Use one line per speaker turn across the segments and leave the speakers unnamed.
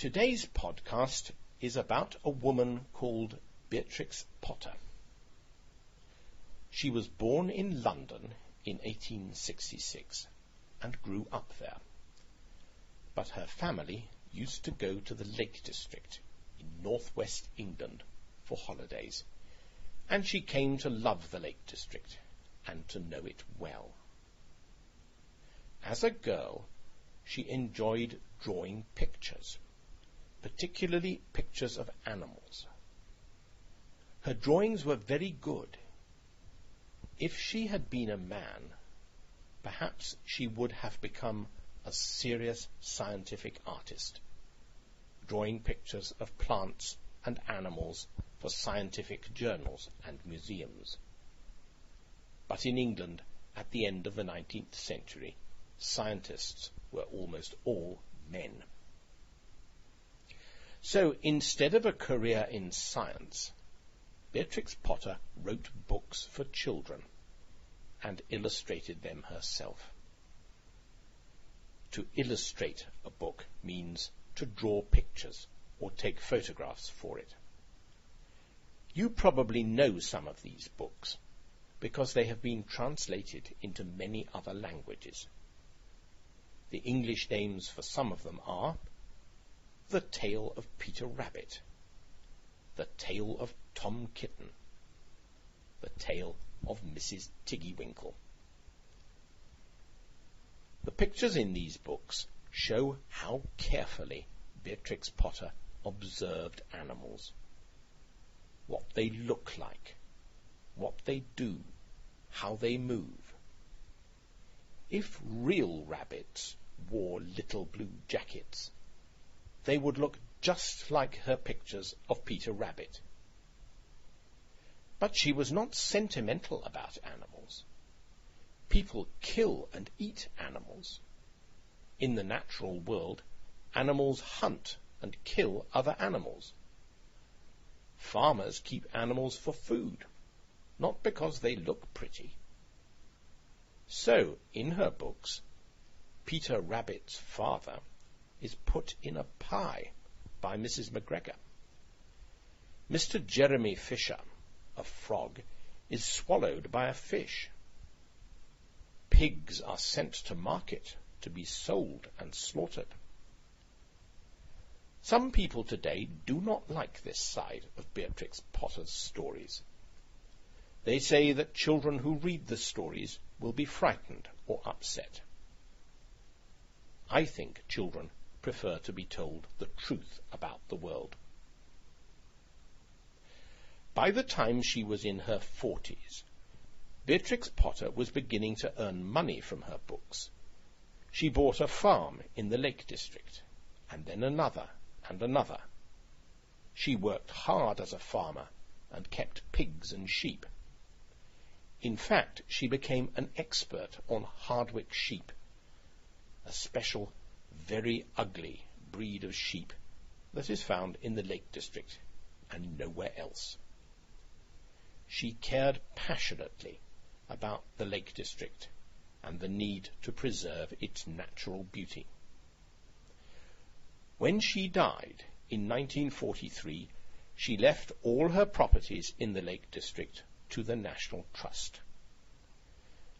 Today's podcast is about a woman called Beatrix Potter. She was born in London in 1866 and grew up there. But her family used to go to the Lake District in northwest England for holidays, and she came to love the Lake District and to know it well. As a girl, she enjoyed drawing pictures particularly pictures of animals. Her drawings were very good. If she had been a man, perhaps she would have become a serious scientific artist, drawing pictures of plants and animals for scientific journals and museums. But in England, at the end of the 19th century, scientists were almost all men. So instead of a career in science, Beatrix Potter wrote books for children and illustrated them herself. To illustrate a book means to draw pictures or take photographs for it. You probably know some of these books because they have been translated into many other languages. The English names for some of them are the Tale of Peter Rabbit, The Tale of Tom Kitten, The Tale of Mrs. Tiggy-Winkle. The pictures in these books show how carefully Beatrix Potter observed animals. What they look like, what they do, how they move. If real rabbits wore little blue jackets, they would look just like her pictures of Peter Rabbit. But she was not sentimental about animals. People kill and eat animals. In the natural world, animals hunt and kill other animals. Farmers keep animals for food, not because they look pretty. So, in her books, Peter Rabbit's father is put in a pie by Mrs. McGregor. Mr. Jeremy Fisher, a frog, is swallowed by a fish. Pigs are sent to market to be sold and slaughtered. Some people today do not like this side of Beatrix Potter's stories. They say that children who read the stories will be frightened or upset. I think children prefer to be told the truth about the world. By the time she was in her forties, Beatrix Potter was beginning to earn money from her books. She bought a farm in the Lake District, and then another and another. She worked hard as a farmer and kept pigs and sheep. In fact, she became an expert on Herdwick sheep, a special very ugly breed of sheep that is found in the Lake District and nowhere else. She cared passionately about the Lake District and the need to preserve its natural beauty. When she died in 1943, she left all her properties in the Lake District to the National Trust.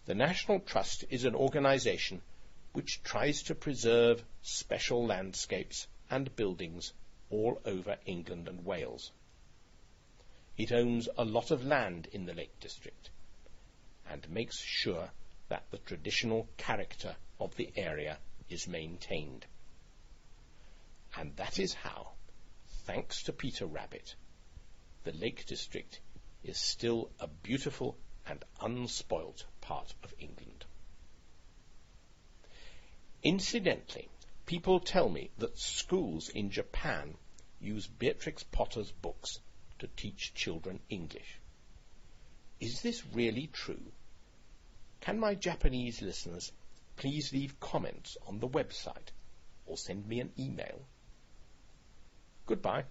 The National Trust is an organization which tries to preserve special landscapes and buildings all over England and Wales. It owns a lot of land in the Lake District and makes sure that the traditional character of the area is maintained. And that is how, thanks to Peter Rabbit, the Lake District is still a beautiful and unspoilt part of England. Incidentally, people tell me that schools in Japan use Beatrix Potter's books to teach children English. Is this really true? Can my Japanese listeners please leave comments on the website or send me an email? Goodbye.